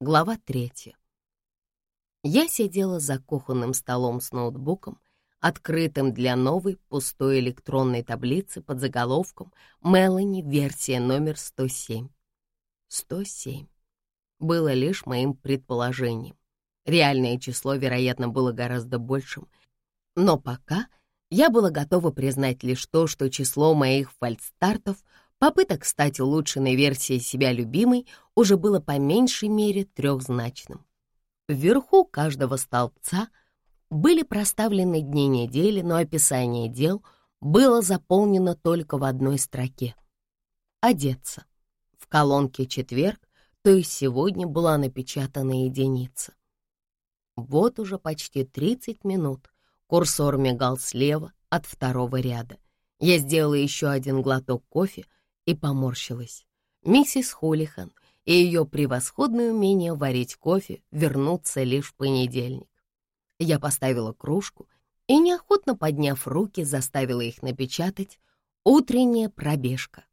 Глава третья. Я сидела за кухонным столом с ноутбуком, открытым для новой пустой электронной таблицы под заголовком «Мелани, версия номер 107». 107 было лишь моим предположением. Реальное число, вероятно, было гораздо большим. Но пока я была готова признать лишь то, что число моих фальстартов — Попыток стать улучшенной версией себя любимой уже было по меньшей мере трехзначным. Вверху каждого столбца были проставлены дни недели, но описание дел было заполнено только в одной строке. «Одеться». В колонке «Четверг», то есть сегодня была напечатана единица. Вот уже почти 30 минут курсор мигал слева от второго ряда. Я сделала еще один глоток кофе — и поморщилась. Миссис Холихан и ее превосходное умение варить кофе вернутся лишь в понедельник. Я поставила кружку и, неохотно подняв руки, заставила их напечатать «Утренняя пробежка».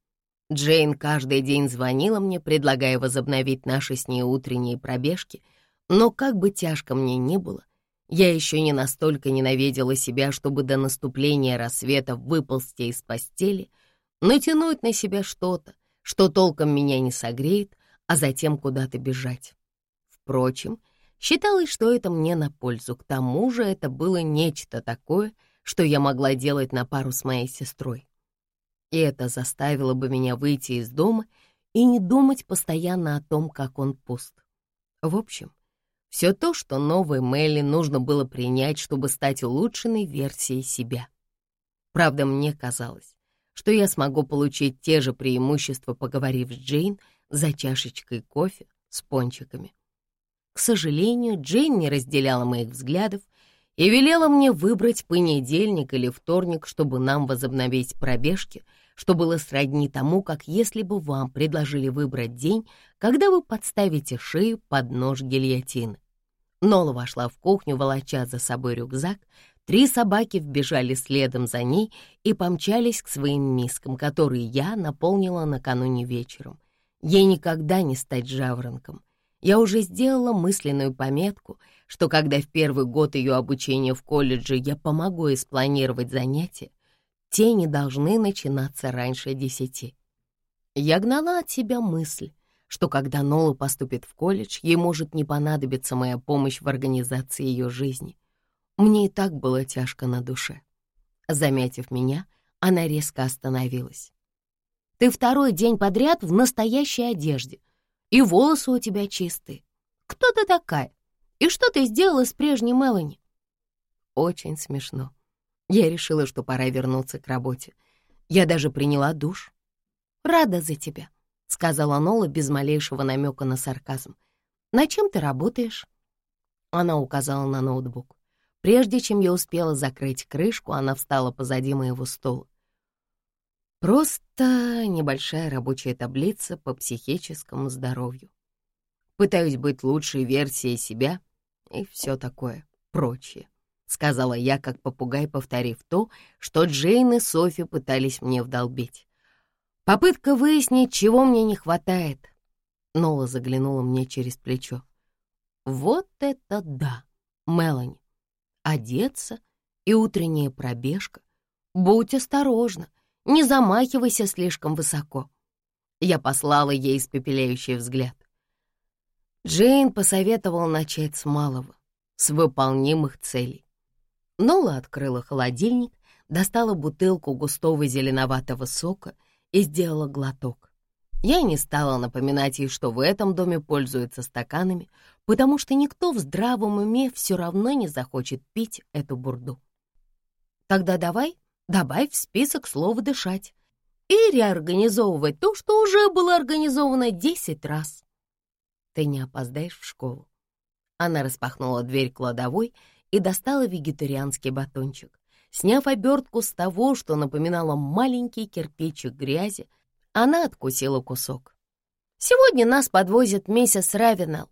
Джейн каждый день звонила мне, предлагая возобновить наши с ней утренние пробежки, но как бы тяжко мне ни было, я еще не настолько ненавидела себя, чтобы до наступления рассвета выползти из постели — натянуть на себя что-то, что толком меня не согреет, а затем куда-то бежать. Впрочем, считалось, что это мне на пользу. К тому же это было нечто такое, что я могла делать на пару с моей сестрой. И это заставило бы меня выйти из дома и не думать постоянно о том, как он пуст. В общем, все то, что новой Мелли нужно было принять, чтобы стать улучшенной версией себя. Правда, мне казалось, что я смогу получить те же преимущества, поговорив с Джейн за чашечкой кофе с пончиками. К сожалению, Джейн не разделяла моих взглядов и велела мне выбрать понедельник или вторник, чтобы нам возобновить пробежки, что было сродни тому, как если бы вам предложили выбрать день, когда вы подставите шею под нож гильотины. Нола вошла в кухню, волоча за собой рюкзак, Три собаки вбежали следом за ней и помчались к своим мискам, которые я наполнила накануне вечером. Ей никогда не стать жаворонком. Я уже сделала мысленную пометку, что когда в первый год ее обучения в колледже я помогу ей спланировать занятия, те не должны начинаться раньше десяти. Я гнала от себя мысль, что когда Нола поступит в колледж, ей может не понадобиться моя помощь в организации ее жизни — мне и так было тяжко на душе. Заметив меня, она резко остановилась. «Ты второй день подряд в настоящей одежде, и волосы у тебя чистые. Кто ты такая? И что ты сделала с прежней Мелани?» Очень смешно. Я решила, что пора вернуться к работе. Я даже приняла душ. «Рада за тебя», — сказала Нола без малейшего намека на сарказм. «На чем ты работаешь?» Она указала на ноутбук. Прежде чем я успела закрыть крышку, она встала позади моего стола. Просто небольшая рабочая таблица по психическому здоровью. Пытаюсь быть лучшей версией себя и все такое прочее, сказала я, как попугай, повторив то, что Джейн и Софи пытались мне вдолбить. Попытка выяснить, чего мне не хватает. Нола заглянула мне через плечо. Вот это да, Мелани одеться и утренняя пробежка. Будь осторожна, не замахивайся слишком высоко. Я послала ей испепеляющий взгляд. Джейн посоветовал начать с малого, с выполнимых целей. Нола открыла холодильник, достала бутылку густого зеленоватого сока и сделала глоток. Я не стала напоминать ей, что в этом доме пользуются стаканами, потому что никто в здравом уме все равно не захочет пить эту бурду. Тогда давай добавь в список слово «дышать» и реорганизовывать то, что уже было организовано десять раз. Ты не опоздаешь в школу. Она распахнула дверь кладовой и достала вегетарианский батончик. Сняв обертку с того, что напоминало маленький кирпичик грязи, она откусила кусок. «Сегодня нас подвозит миссис Равенелл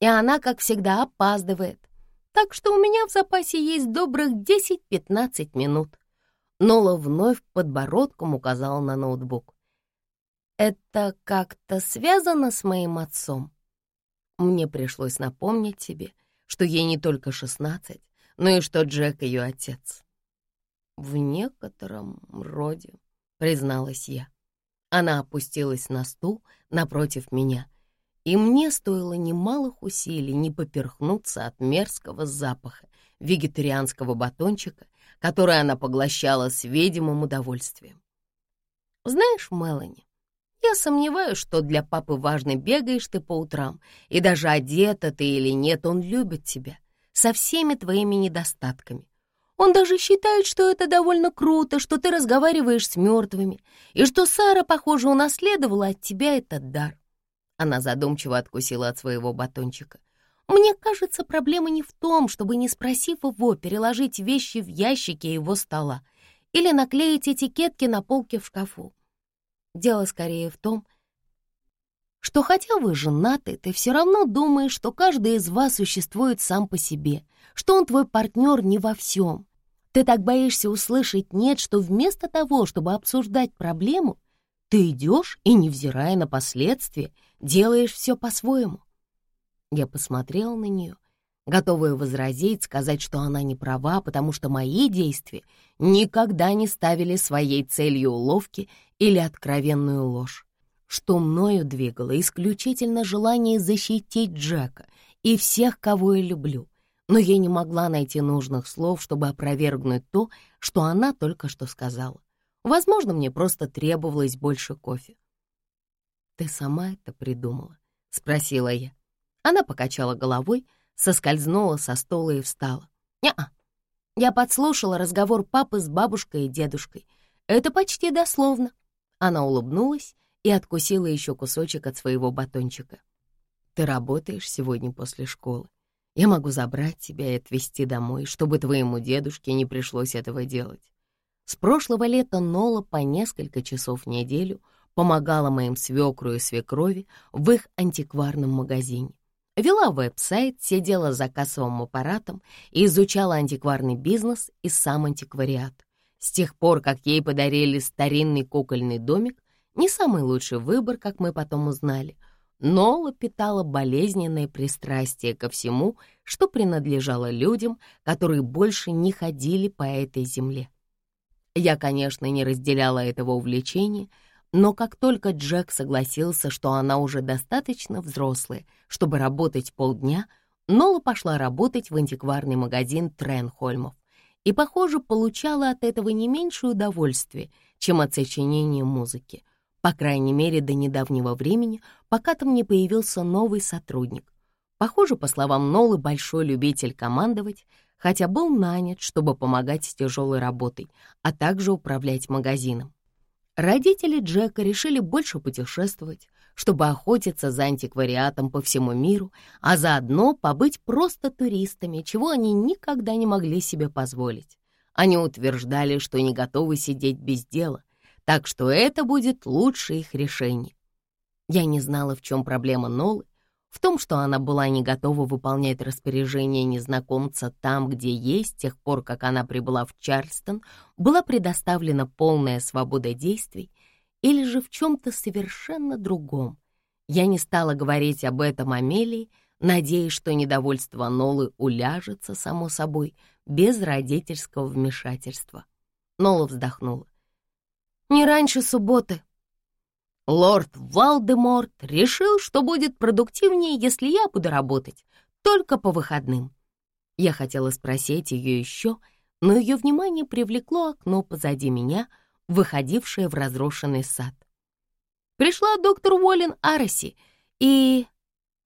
и она, как всегда, опаздывает. Так что у меня в запасе есть добрых 10-15 минут. Нола вновь подбородком указала на ноутбук. «Это как-то связано с моим отцом?» Мне пришлось напомнить тебе, что ей не только шестнадцать, но и что Джек ее отец. «В некотором роде», — призналась я. Она опустилась на стул напротив меня, и мне стоило немалых усилий не поперхнуться от мерзкого запаха вегетарианского батончика, который она поглощала с видимым удовольствием. «Знаешь, Мелани, я сомневаюсь, что для папы важно, бегаешь ты по утрам, и даже одета ты или нет, он любит тебя, со всеми твоими недостатками. Он даже считает, что это довольно круто, что ты разговариваешь с мертвыми, и что Сара, похоже, унаследовала от тебя этот дар. Она задумчиво откусила от своего батончика. Мне кажется, проблема не в том, чтобы, не спросив его, переложить вещи в ящики его стола или наклеить этикетки на полке в шкафу. Дело скорее в том, что хотя вы женаты, ты все равно думаешь, что каждый из вас существует сам по себе, что он твой партнер не во всем, ты так боишься услышать «нет», что вместо того, чтобы обсуждать проблему, ты идешь и, невзирая на последствия, делаешь все по-своему. Я посмотрела на нее, готовая возразить, сказать, что она не права, потому что мои действия никогда не ставили своей целью уловки или откровенную ложь, что мною двигало исключительно желание защитить Джека и всех, кого я люблю, но я не могла найти нужных слов, чтобы опровергнуть то, что она только что сказала. Возможно, мне просто требовалось больше кофе. «Ты сама это придумала?» — спросила я. Она покачала головой, соскользнула со стола и встала. «Не-а. Я подслушала разговор папы с бабушкой и дедушкой. Это почти дословно». Она улыбнулась и откусила еще кусочек от своего батончика. «Ты работаешь сегодня после школы?» Я могу забрать тебя и отвезти домой, чтобы твоему дедушке не пришлось этого делать. С прошлого лета Нола по несколько часов в неделю помогала моим свекру и свекрови в их антикварном магазине. Вела веб-сайт, сидела за кассовым аппаратом и изучала антикварный бизнес и сам антиквариат. С тех пор, как ей подарили старинный кукольный домик, не самый лучший выбор, как мы потом узнали — Нола питала болезненное пристрастие ко всему, что принадлежало людям, которые больше не ходили по этой земле. Я, конечно, не разделяла этого увлечения, но как только Джек согласился, что она уже достаточно взрослая, чтобы работать полдня, Нола пошла работать в антикварный магазин Тренхольмов и, похоже, получала от этого не меньше удовольствия, чем от сочинения музыки. По крайней мере, до недавнего времени, пока там не появился новый сотрудник. Похоже, по словам Нолы, большой любитель командовать, хотя был нанят, чтобы помогать с тяжелой работой, а также управлять магазином. Родители Джека решили больше путешествовать, чтобы охотиться за антиквариатом по всему миру, а заодно побыть просто туристами, чего они никогда не могли себе позволить. Они утверждали, что не готовы сидеть без дела, так что это будет лучшее их решение. Я не знала, в чем проблема Нолы, в том, что она была не готова выполнять распоряжение незнакомца там, где ей, с тех пор, как она прибыла в Чарльстон, была предоставлена полная свобода действий, или же в чем-то совершенно другом. Я не стала говорить об этом Амелии, надеясь, что недовольство Нолы уляжется, само собой, без родительского вмешательства. Нола вздохнула. Не раньше субботы. Лорд Валдеморт решил, что будет продуктивнее, если я буду работать только по выходным. Я хотела спросить ее еще, но ее внимание привлекло окно позади меня, выходившее в разрушенный сад. Пришла доктор Уоллен Араси, и...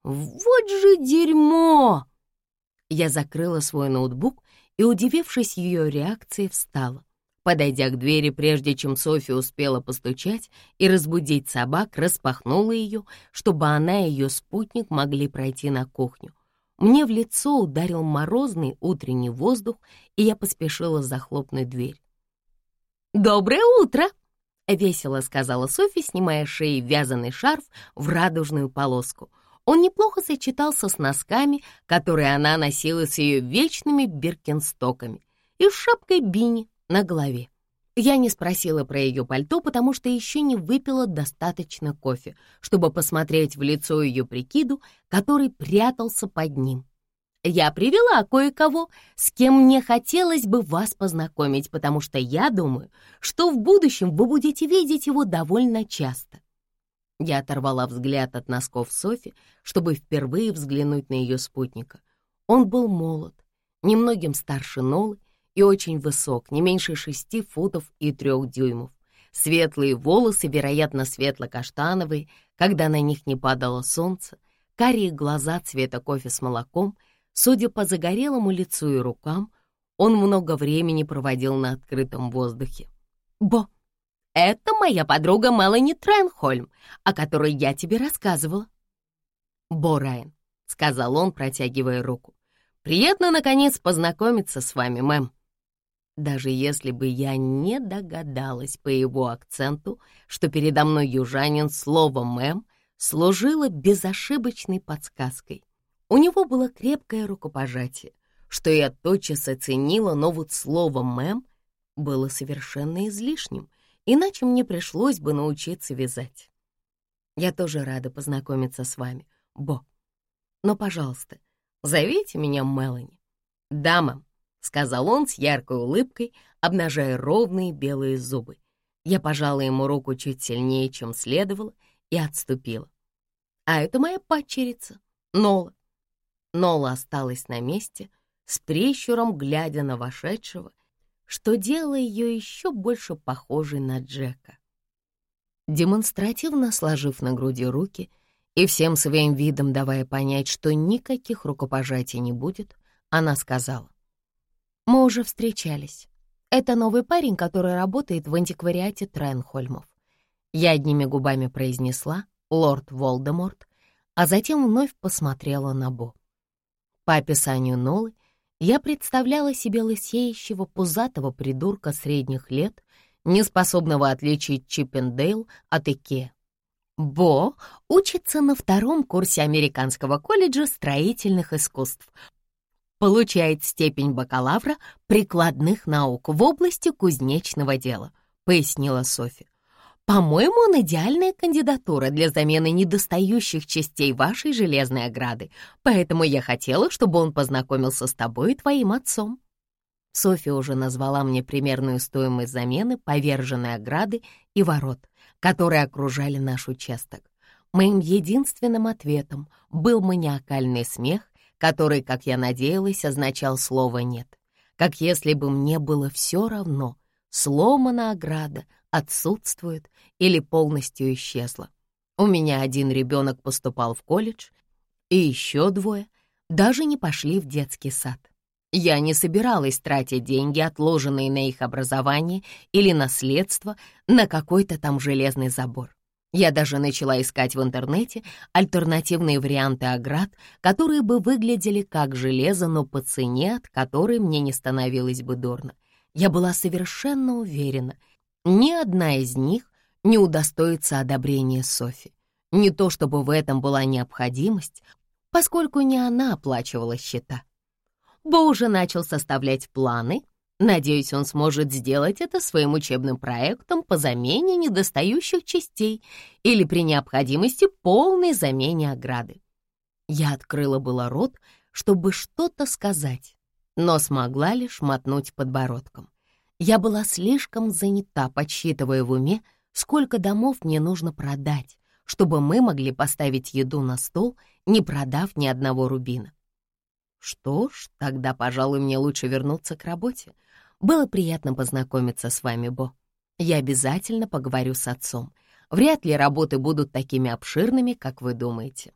Вот же дерьмо! Я закрыла свой ноутбук и, удивившись ее реакции, встала. Подойдя к двери, прежде чем Софья успела постучать и разбудить собак, распахнула ее, чтобы она и ее спутник могли пройти на кухню. Мне в лицо ударил морозный утренний воздух, и я поспешила захлопнуть дверь. «Доброе утро!» — весело сказала Софья, снимая шеи вязаный шарф в радужную полоску. Он неплохо сочетался с носками, которые она носила с ее вечными биркинстоками, и с шапкой Бини, на голове. Я не спросила про ее пальто, потому что еще не выпила достаточно кофе, чтобы посмотреть в лицо ее прикиду, который прятался под ним. Я привела кое-кого, с кем мне хотелось бы вас познакомить, потому что я думаю, что в будущем вы будете видеть его довольно часто. Я оторвала взгляд от носков Софи, чтобы впервые взглянуть на ее спутника. Он был молод, немногим старше Нолы и очень высок, не меньше шести футов и трех дюймов. Светлые волосы, вероятно, светло-каштановые, когда на них не падало солнце, карие глаза цвета кофе с молоком. Судя по загорелому лицу и рукам, он много времени проводил на открытом воздухе. «Бо, это моя подруга Мелани Тренхольм, о которой я тебе рассказывала». «Бо Райан», — сказал он, протягивая руку. «Приятно, наконец, познакомиться с вами, мэм». Даже если бы я не догадалась по его акценту, что передо мной южанин слово «мэм» служило безошибочной подсказкой. У него было крепкое рукопожатие, что я тотчас оценила, но вот слово «мэм» было совершенно излишним, иначе мне пришлось бы научиться вязать. Я тоже рада познакомиться с вами, Бо. Но, пожалуйста, зовите меня Мелани. Да, мэм, — сказал он с яркой улыбкой, обнажая ровные белые зубы. Я пожала ему руку чуть сильнее, чем следовало, и отступила. «А это моя падчерица, Нола». Нола осталась на месте, с прищуром глядя на вошедшего, что делало ее еще больше похожей на Джека. Демонстративно сложив на груди руки и всем своим видом давая понять, что никаких рукопожатий не будет, она сказала, мы уже встречались. Это новый парень, который работает в антиквариате Тренхольмов. Я одними губами произнесла «Лорд Волдеморт», а затем вновь посмотрела на Бо. По описанию Нолы я представляла себе лысеющего пузатого придурка средних лет, неспособного отличить Чиппендейл от Икеа. Бо учится на втором курсе Американского колледжа строительных искусств, получает степень бакалавра прикладных наук в области кузнечного дела», — пояснила Софи. «По-моему, он идеальная кандидатура для замены недостающих частей вашей железной ограды, поэтому я хотела, чтобы он познакомился с тобой и твоим отцом». Софи уже назвала мне примерную стоимость замены поверженной ограды и ворот, которые окружали наш участок. Моим единственным ответом был маниакальный смех который, как я надеялась, означал слово «нет». Как если бы мне было все равно, сломана ограда, отсутствует или полностью исчезла. У меня один ребенок поступал в колледж, и еще двое даже не пошли в детский сад. Я не собиралась тратить деньги, отложенные на их образование или наследство, на какой-то там железный забор. Я даже начала искать в интернете альтернативные варианты оград, которые бы выглядели как железо, но по цене, от которой мне не становилось бы дурно. Я была совершенно уверена, ни одна из них не удостоится одобрения Софи. Не то чтобы в этом была необходимость, поскольку не она оплачивала счета. Бо уже начал составлять планы Надеюсь, он сможет сделать это своим учебным проектом по замене недостающих частей или при необходимости полной замене ограды. Я открыла было рот, чтобы что-то сказать, но смогла лишь мотнуть подбородком. Я была слишком занята, подсчитывая в уме, сколько домов мне нужно продать, чтобы мы могли поставить еду на стол, не продав ни одного рубина. Что ж, тогда, пожалуй, мне лучше вернуться к работе. Было приятно познакомиться с вами, Бо. Я обязательно поговорю с отцом. Вряд ли работы будут такими обширными, как вы думаете.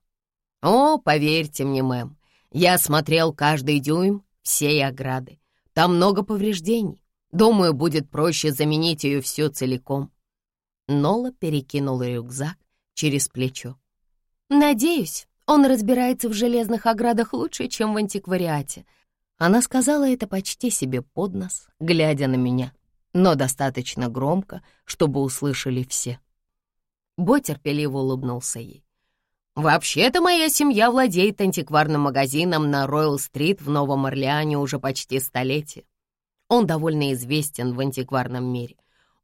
О, поверьте мне, мэм, я смотрел каждый дюйм всей ограды. Там много повреждений. Думаю, будет проще заменить ее все целиком. Нола перекинула рюкзак через плечо. Надеюсь, он разбирается в железных оградах лучше, чем в антиквариате. Она сказала это почти себе под нос, глядя на меня, но достаточно громко, чтобы услышали все. Бо терпеливо улыбнулся ей. «Вообще-то моя семья владеет антикварным магазином на Роyal-стрит в Новом Орлеане уже почти столетие. Он довольно известен в антикварном мире.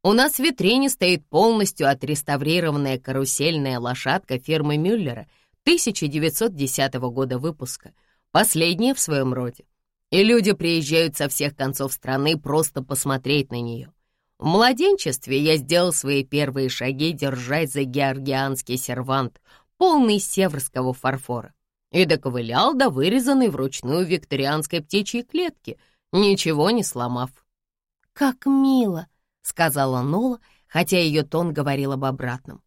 У нас в витрине стоит полностью отреставрированная карусельная лошадка фирмы Мюллера 1910 года выпуска, последняя в своем роде. И люди приезжают со всех концов страны просто посмотреть на нее. В младенчестве я сделал свои первые шаги, держась за георгианский сервант, полный северского фарфора, и доковылял до вырезанной вручную викторианской птичьей клетки, ничего не сломав. «Как мило!» — сказала Нола, хотя ее тон говорил об обратном.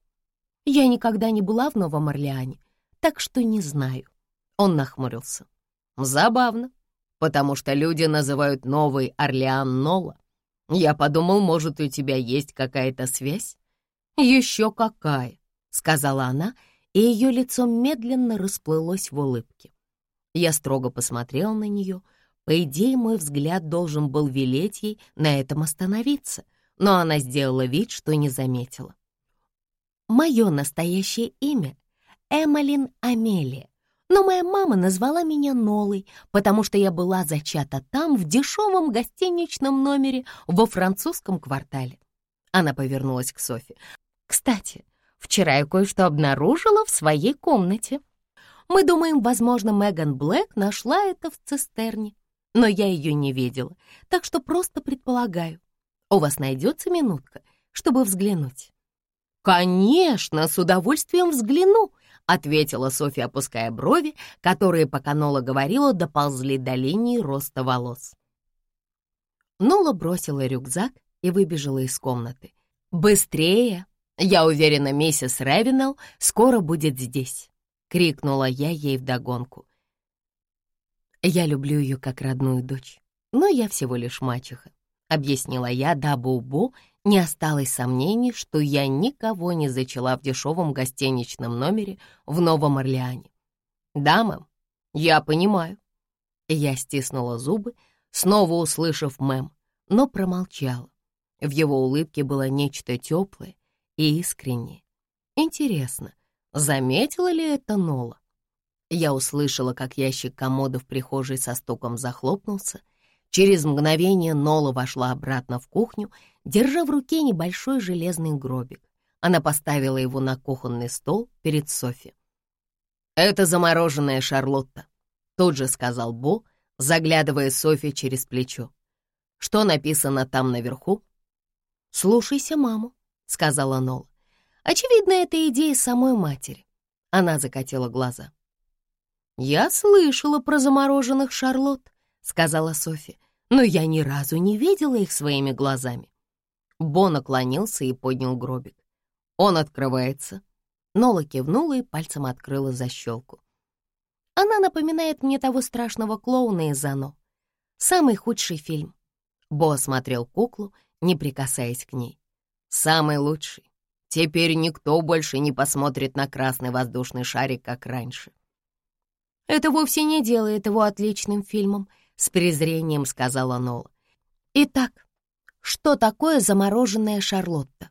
«Я никогда не была в Новом Орлеане, так что не знаю». Он нахмурился. «Забавно, потому что люди называют Новый Орлеан Нола. Я подумал, может, у тебя есть какая-то связь?» «Еще какая», — сказала она, и ее лицо медленно расплылось в улыбке. Я строго посмотрел на нее. По идее, мой взгляд должен был велеть ей на этом остановиться — но она сделала вид, что не заметила. Мое настоящее имя — Эмалин Амелия, но моя мама назвала меня Нолой, потому что я была зачата там, в дешевом гостиничном номере во французском квартале. Она повернулась к Софи. «Кстати, вчера я кое-что обнаружила в своей комнате. Мы думаем, возможно, Меган Блэк нашла это в цистерне, но я ее не видела, так что просто предполагаю. У вас найдется минутка, чтобы взглянуть?» «Конечно, с удовольствием взгляну», — ответила Софья, опуская брови, которые, пока Нола говорила, доползли до линии роста волос. Нола бросила рюкзак и выбежала из комнаты. «Быстрее! Я уверена, миссис Ревенелл скоро будет здесь!» — крикнула я ей вдогонку. Я люблю ее как родную дочь, но я всего лишь мачеха. — объяснила я, дабы у Бо не осталось сомнений, что я никого не зачала в дешевом гостиничном номере в Новом Орлеане. «Да, я понимаю». Я стиснула зубы, снова услышав мэм, но промолчала. В его улыбке было нечто теплое и искреннее. Интересно, заметила ли это Нола? Я услышала, как ящик комода в прихожей со стуком захлопнулся, Через мгновение Нола вошла обратно в кухню, держа в руке небольшой железный гробик. Она поставила его на кухонный стол перед Софи. «Это замороженная Шарлотта», — тут же сказал Бо, заглядывая Софи через плечо. «Что написано там наверху?» «Слушайся маму», — сказала Нола. «Очевидно, это идея самой матери». Она закатила глаза. «Я слышала про замороженных Шарлотт сказала Софи, но я ни разу не видела их своими глазами. Бо наклонился и поднял гробик. Он открывается. Нола кивнула и пальцем открыла защелку. Она напоминает мне того страшного клоуна из «Оно». Самый худший фильм. Бо осмотрел куклу, не прикасаясь к ней. Самый лучший. Теперь никто больше не посмотрит на красный воздушный шарик, как раньше. Это вовсе не делает его отличным фильмом, с презрением сказала Нола. Итак, что такое замороженная Шарлотта?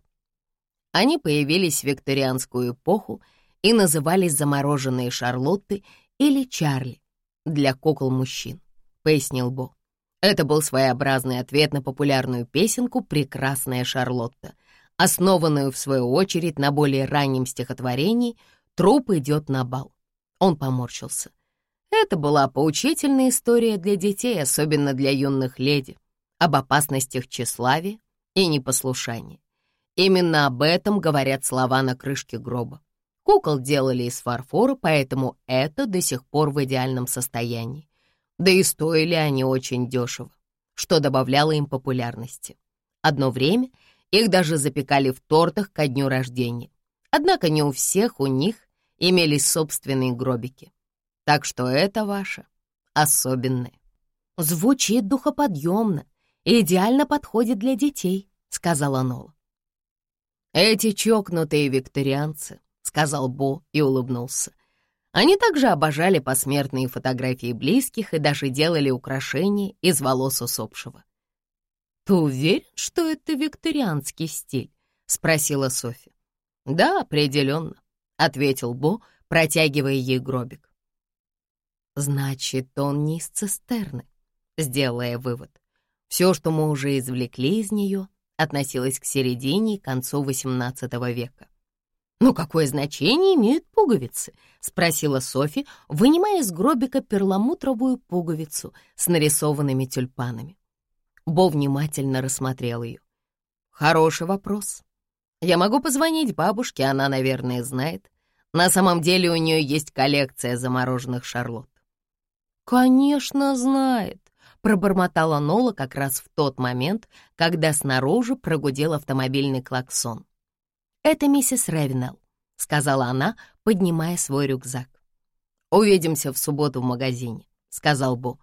Они появились в викторианскую эпоху и назывались замороженные Шарлотты или Чарли для кукол-мужчин, пояснил Бо. Это был своеобразный ответ на популярную песенку «Прекрасная Шарлотта», основанную, в свою очередь, на более раннем стихотворении «Труп идет на бал». Он поморщился. Это была поучительная история для детей, особенно для юных леди, об опасностях тщеславия и непослушания. Именно об этом говорят слова на крышке гроба. Кукол делали из фарфора, поэтому это до сих пор в идеальном состоянии. Да и стоили они очень дешево, что добавляло им популярности. Одно время их даже запекали в тортах ко дню рождения. Однако не у всех у них имелись собственные гробики. Так что это ваше особенное. Звучит духоподъемно и идеально подходит для детей, сказала Нола. Эти чокнутые викторианцы, сказал Бо и улыбнулся. Они также обожали посмертные фотографии близких и даже делали украшения из волос усопшего. «Ты уверен, что это викторианский стиль?» — спросила Софи. «Да, определенно», — ответил Бо, протягивая ей гробик. Значит, он не из цистерны, сделала я вывод. Все, что мы уже извлекли из нее, относилась к середине и концу XVIII века. «Ну какое значение имеют пуговицы?» — спросила Софи, вынимая из гробика перламутровую пуговицу с нарисованными тюльпанами. Бо внимательно рассмотрел ее. «Хороший вопрос. Я могу позвонить бабушке, она, наверное, знает. На самом деле у нее есть коллекция замороженных шарлот». «Конечно, знает», — пробормотала Нола как раз в тот момент, когда снаружи прогудел автомобильный клаксон. «Это миссис Ревенелл», — сказала она, поднимая свой рюкзак. «Увидимся в субботу в магазине», — сказал Бо.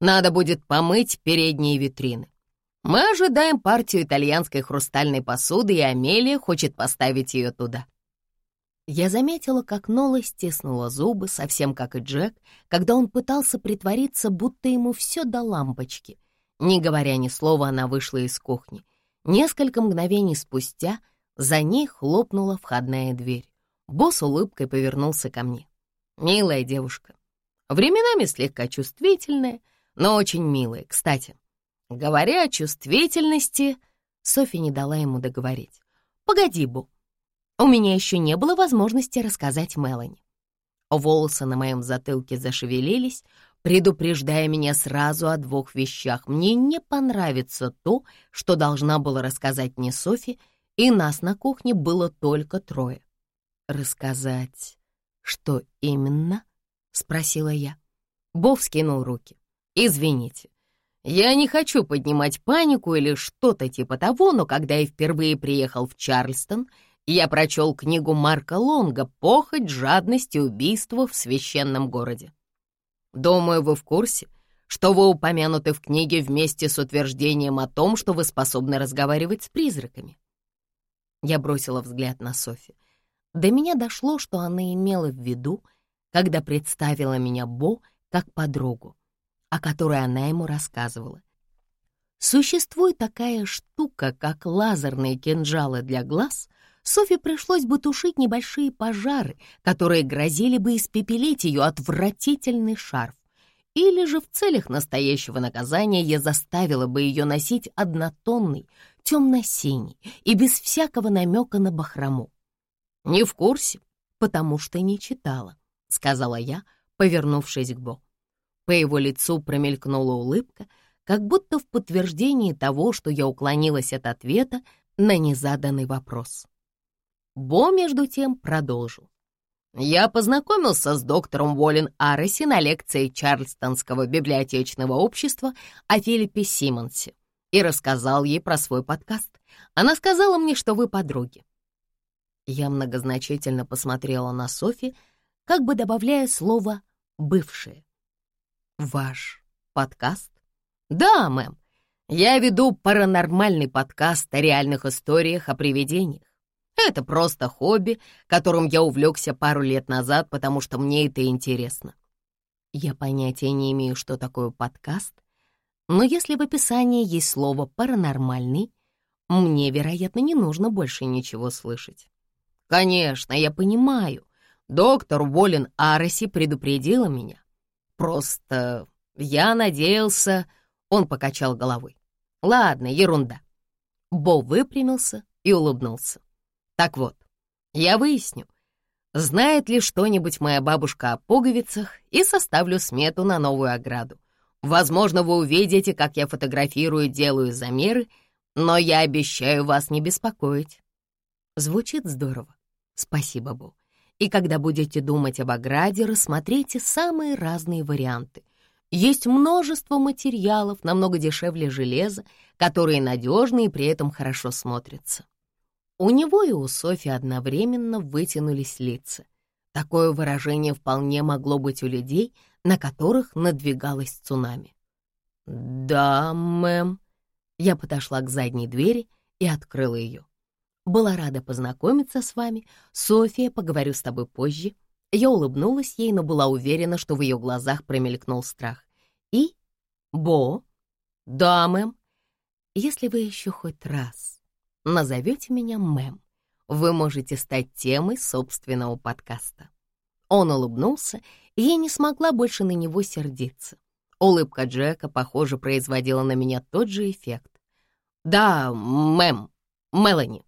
«Надо будет помыть передние витрины. Мы ожидаем партию итальянской хрустальной посуды, и Амелия хочет поставить ее туда». Я заметила, как Нола стиснула зубы, совсем как и Джек, когда он пытался притвориться, будто ему все до лампочки. Не говоря ни слова, она вышла из кухни. Несколько мгновений спустя — за ней хлопнула входная дверь. Босс улыбкой повернулся ко мне. «Милая девушка. Временами слегка чувствительная, но очень милая. Кстати, говоря о чувствительности...» Софи не дала ему договорить. «Погоди, Бу. У меня еще не было возможности рассказать Мелани». Волосы на моем затылке зашевелились, предупреждая меня сразу о двух вещах. Мне не понравится то, что должна была рассказать мне Софи, и нас на кухне было только трое. «Рассказать, что именно?» — спросила я. Бов скинул руки. «Извините, я не хочу поднимать панику или что-то типа того, но когда я впервые приехал в Чарльстон, я прочел книгу Марка Лонга «Похоть, жадность и убийство в священном городе». Думаю, вы в курсе, что вы упомянуты в книге вместе с утверждением о том, что вы способны разговаривать с призраками. Я бросила взгляд на Софи. До меня дошло, что она имела в виду, когда представила меня Бо как подругу, о которой она ему рассказывала. Существует такая штука, как лазерные кинжалы для глаз, Софи пришлось бы тушить небольшие пожары, которые грозили бы испепелить ее отвратительный шарф. Или же в целях настоящего наказания я заставила бы ее носить однотонный, темно-синий и без всякого намека на бахрому. «Не в курсе, потому что не читала», — сказала я, повернувшись к Бо. По его лицу промелькнула улыбка, как будто в подтверждении того, что я уклонилась от ответа на незаданный вопрос. Бо, между тем, продолжил. Я познакомился с доктором Уоллен Ареси на лекции Чарльстонского библиотечного общества о Филиппе Симмонсе и рассказал ей про свой подкаст. Она сказала мне, что вы подруги. Я многозначительно посмотрела на Софи, как бы добавляя слово «бывшие». «Ваш подкаст?» «Да, мэм. Я веду паранормальный подкаст о реальных историях о привидениях. Это просто хобби, которым я увлекся пару лет назад, потому что мне это интересно. Я понятия не имею, что такое подкаст, но если в описании есть слово «паранормальный», мне, вероятно, не нужно больше ничего слышать. Конечно, я понимаю. Доктор Уоллен Ареси предупредила меня. Просто я надеялся... Он покачал головой. Ладно, ерунда. Бо выпрямился и улыбнулся. Так вот, я выясню, знает ли что-нибудь моя бабушка о пуговицах и составлю смету на новую ограду. Возможно, вы увидите, как я фотографирую делаю замеры, но я обещаю вас не беспокоить. Звучит здорово. Спасибо, Бо. И когда будете думать об ограде, рассмотрите самые разные варианты. Есть множество материалов, намного дешевле железа, которые надежны и при этом хорошо смотрятся. У него и у Софи одновременно вытянулись лица. Такое выражение вполне могло быть у людей, на которых надвигалось цунами. «Да, мэм». Я подошла к задней двери и открыла ее. «Была рада познакомиться с вами. София, поговорю с тобой позже». Я улыбнулась ей, но была уверена, что в ее глазах промелькнул страх. «И? Бо?» «Да, мэм. Если вы еще хоть раз назовете меня Мэм. Вы можете стать темой собственного подкаста». Он улыбнулся, и я не смогла больше на него сердиться. Улыбка Джека, похоже, производила на меня тот же эффект. «Да, мэм, Мелани».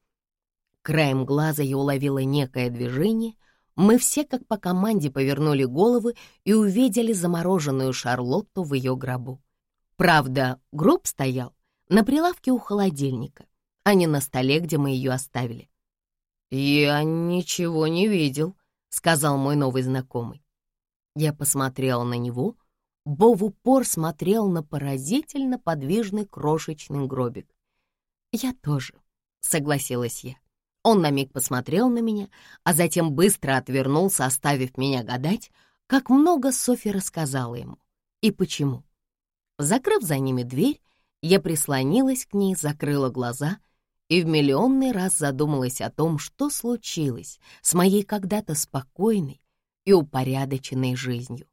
Краем глаза я уловила некое движение. Мы все как по команде повернули головы и увидели замороженную Шарлотту в ее гробу. Правда, гроб стоял на прилавке у холодильника, а не на столе, где мы ее оставили. «Я ничего не видел», — сказал мой новый знакомый. Я посмотрела на него. Бо в упор смотрел на поразительно подвижный крошечный гробик. «Я тоже», — согласилась я. Он на миг посмотрел на меня, а затем быстро отвернулся, оставив меня гадать, как много Софи рассказала ему и почему. Закрыв за ними дверь, я прислонилась к ней, закрыла глаза и в миллионный раз задумалась о том, что случилось с моей когда-то спокойной и упорядоченной жизнью.